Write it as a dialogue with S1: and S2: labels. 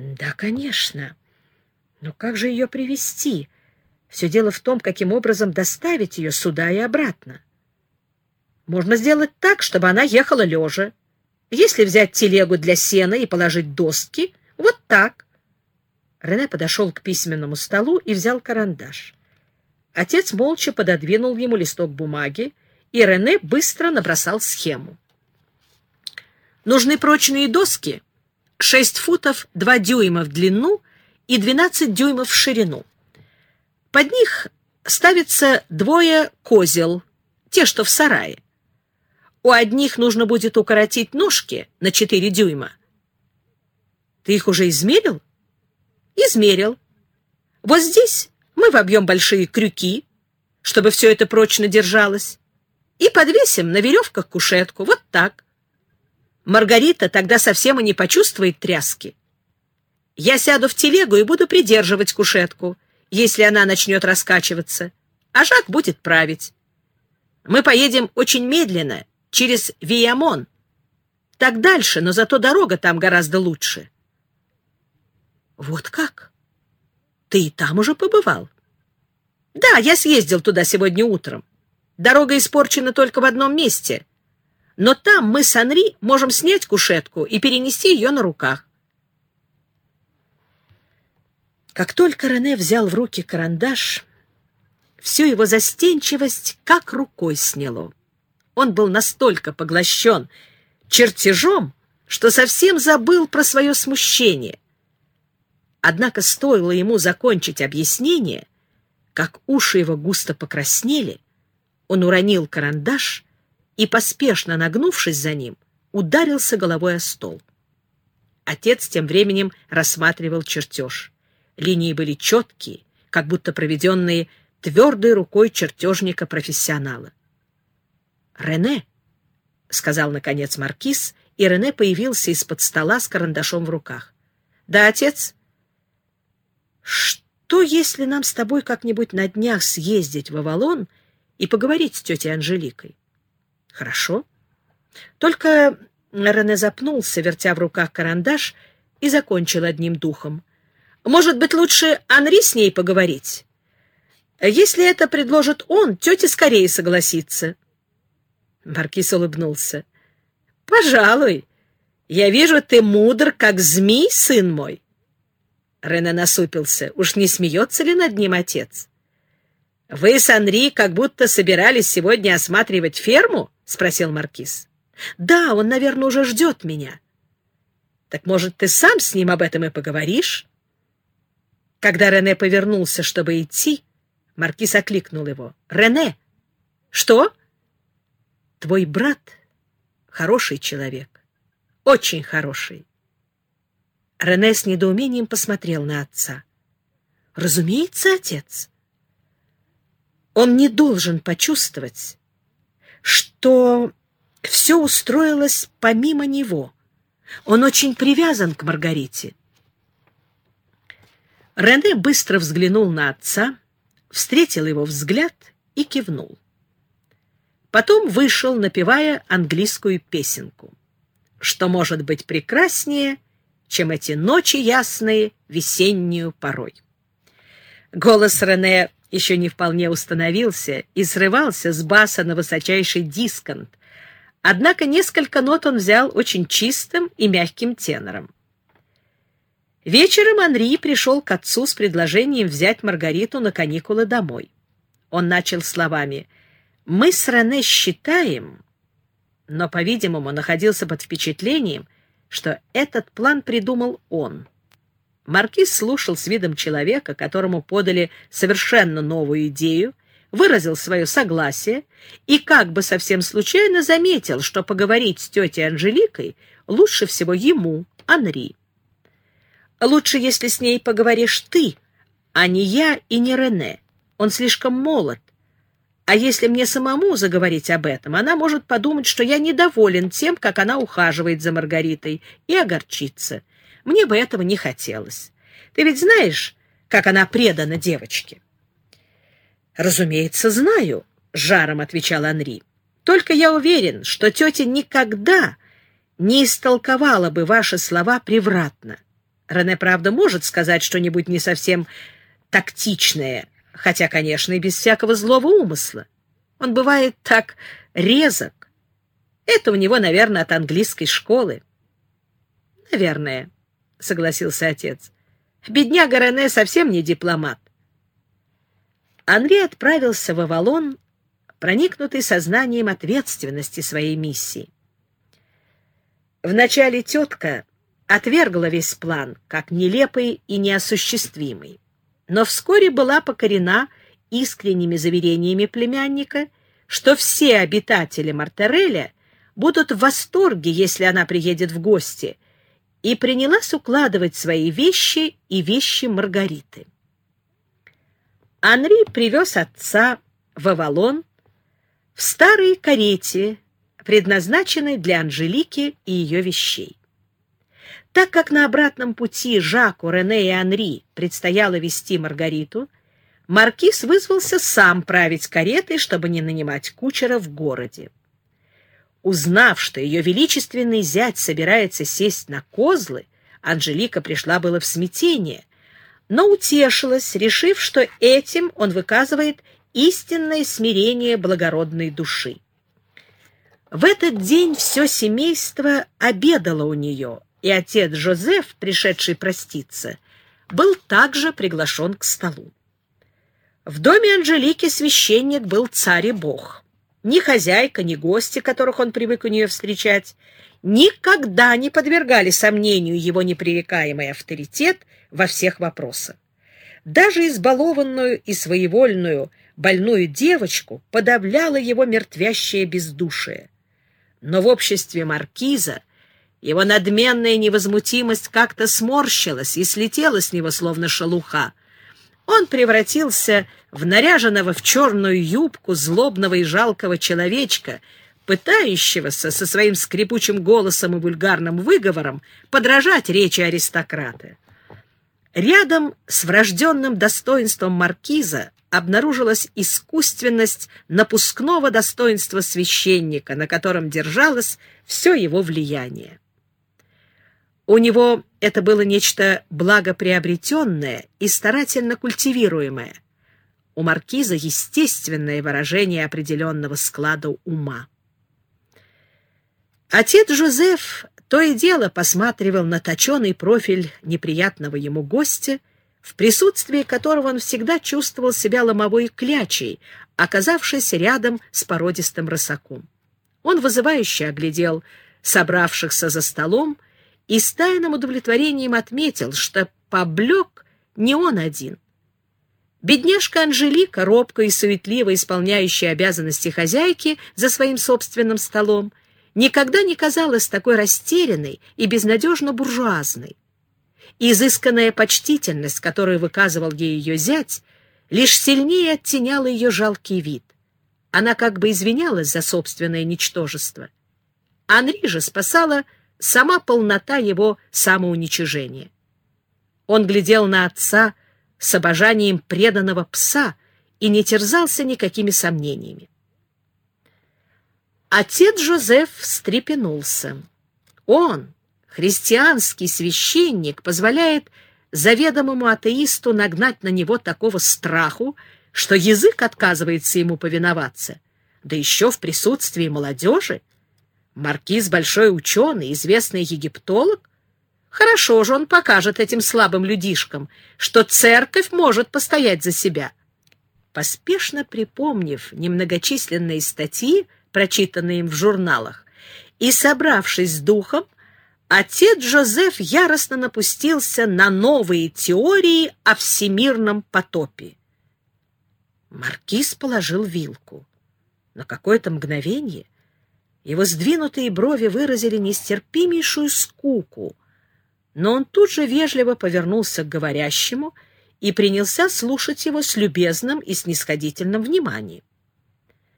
S1: Да, конечно. Но как же ее привести? Все дело в том, каким образом доставить ее сюда и обратно. Можно сделать так, чтобы она ехала лежа. Если взять телегу для сена и положить доски, вот так. Рене подошел к письменному столу и взял карандаш. Отец молча пододвинул ему листок бумаги, и Рене быстро набросал схему. Нужны прочные доски, 6 футов 2 дюйма в длину и 12 дюймов в ширину. Под них ставится двое козел, те, что в сарае. У одних нужно будет укоротить ножки на 4 дюйма. Ты их уже измерил? Измерил. Вот здесь мы вобьем большие крюки, чтобы все это прочно держалось, и подвесим на веревках кушетку, вот так. Маргарита тогда совсем и не почувствует тряски. Я сяду в телегу и буду придерживать кушетку, если она начнет раскачиваться, а Жак будет править. Мы поедем очень медленно, через Виямон. Так дальше, но зато дорога там гораздо лучше. Вот как? Ты и там уже побывал? Да, я съездил туда сегодня утром. Дорога испорчена только в одном месте. Но там мы с Анри можем снять кушетку и перенести ее на руках. Как только Рене взял в руки карандаш, всю его застенчивость как рукой сняло. Он был настолько поглощен чертежом, что совсем забыл про свое смущение. Однако стоило ему закончить объяснение, как уши его густо покраснели, он уронил карандаш и, поспешно нагнувшись за ним, ударился головой о стол. Отец тем временем рассматривал чертеж. Линии были четкие, как будто проведенные твердой рукой чертежника-профессионала. «Рене», — сказал, наконец, маркиз, и Рене появился из-под стола с карандашом в руках. «Да, отец?» «Что, если нам с тобой как-нибудь на днях съездить в Авалон и поговорить с тетей Анжеликой?» «Хорошо. Только...» Рене запнулся, вертя в руках карандаш, и закончил одним духом. Может быть, лучше Анри с ней поговорить? Если это предложит он, тетя скорее согласится. Маркиз улыбнулся. Пожалуй. Я вижу, ты мудр, как змей, сын мой. Рене насупился. Уж не смеется ли над ним отец? Вы с Анри как будто собирались сегодня осматривать ферму? Спросил Маркиз. Да, он, наверное, уже ждет меня. Так, может, ты сам с ним об этом и поговоришь? Когда Рене повернулся, чтобы идти, маркиз окликнул его. «Рене!» «Что?» «Твой брат хороший человек, очень хороший». Рене с недоумением посмотрел на отца. «Разумеется, отец. Он не должен почувствовать, что все устроилось помимо него. Он очень привязан к Маргарите. Рене быстро взглянул на отца, встретил его взгляд и кивнул. Потом вышел, напевая английскую песенку. Что может быть прекраснее, чем эти ночи ясные весеннюю порой? Голос Рене еще не вполне установился и срывался с баса на высочайший дисконт, однако несколько нот он взял очень чистым и мягким тенором. Вечером Анри пришел к отцу с предложением взять Маргариту на каникулы домой. Он начал словами «Мы с Рене считаем...» но, по-видимому, находился под впечатлением, что этот план придумал он. Маркиз слушал с видом человека, которому подали совершенно новую идею, выразил свое согласие и как бы совсем случайно заметил, что поговорить с тетей Анжеликой лучше всего ему, Анри. Лучше, если с ней поговоришь ты, а не я и не Рене. Он слишком молод. А если мне самому заговорить об этом, она может подумать, что я недоволен тем, как она ухаживает за Маргаритой, и огорчиться. Мне бы этого не хотелось. Ты ведь знаешь, как она предана девочке? — Разумеется, знаю, — жаром отвечал Анри. — Только я уверен, что тетя никогда не истолковала бы ваши слова превратно. — Рене, правда, может сказать что-нибудь не совсем тактичное, хотя, конечно, и без всякого злого умысла. Он бывает так резок. Это у него, наверное, от английской школы. — Наверное, — согласился отец. — Бедняга Рене совсем не дипломат. Анри отправился в Авалон, проникнутый сознанием ответственности своей миссии. Вначале тетка отвергла весь план, как нелепый и неосуществимый, но вскоре была покорена искренними заверениями племянника, что все обитатели Мартареля будут в восторге, если она приедет в гости, и принялась укладывать свои вещи и вещи Маргариты. Анри привез отца в Авалон в старой карете, предназначенной для Анжелики и ее вещей. Так как на обратном пути Жаку, Рене и Анри предстояло вести Маргариту, маркиз вызвался сам править каретой, чтобы не нанимать кучера в городе. Узнав, что ее величественный зять собирается сесть на козлы, Анжелика пришла было в смятение, но утешилась, решив, что этим он выказывает истинное смирение благородной души. В этот день все семейство обедало у нее, и отец Жозеф, пришедший проститься, был также приглашен к столу. В доме Анжелики священник был царь и бог. Ни хозяйка, ни гости, которых он привык у нее встречать, никогда не подвергали сомнению его непререкаемый авторитет во всех вопросах. Даже избалованную и своевольную больную девочку подавляла его мертвящее бездушие. Но в обществе маркиза его надменная невозмутимость как-то сморщилась и слетела с него, словно шелуха. Он превратился в наряженного в черную юбку злобного и жалкого человечка, пытающегося со своим скрипучим голосом и вульгарным выговором подражать речи аристократа. Рядом с врожденным достоинством маркиза обнаружилась искусственность напускного достоинства священника, на котором держалось все его влияние. У него это было нечто благоприобретенное и старательно культивируемое. У маркиза естественное выражение определенного склада ума. Отец Жозеф то и дело посматривал на точеный профиль неприятного ему гостя, в присутствии которого он всегда чувствовал себя ломовой клячей, оказавшись рядом с породистым рысаком. Он вызывающе оглядел собравшихся за столом и с тайным удовлетворением отметил, что поблек не он один. Бедняжка Анжелика, робко и суетливо исполняющая обязанности хозяйки за своим собственным столом, никогда не казалась такой растерянной и безнадежно буржуазной. Изысканная почтительность, которую выказывал ей ее зять, лишь сильнее оттеняла ее жалкий вид. Она как бы извинялась за собственное ничтожество. Анри же спасала сама полнота его самоуничижения. Он глядел на отца с обожанием преданного пса и не терзался никакими сомнениями. Отец Жозеф встрепенулся. Он, христианский священник, позволяет заведомому атеисту нагнать на него такого страху, что язык отказывается ему повиноваться, да еще в присутствии молодежи. Маркиз — большой ученый, известный египтолог. Хорошо же он покажет этим слабым людишкам, что церковь может постоять за себя. Поспешно припомнив немногочисленные статьи, прочитанные им в журналах, и, собравшись с духом, отец Жозеф яростно напустился на новые теории о всемирном потопе. Маркиз положил вилку. На какое-то мгновение его сдвинутые брови выразили нестерпимейшую скуку, но он тут же вежливо повернулся к говорящему и принялся слушать его с любезным и снисходительным вниманием.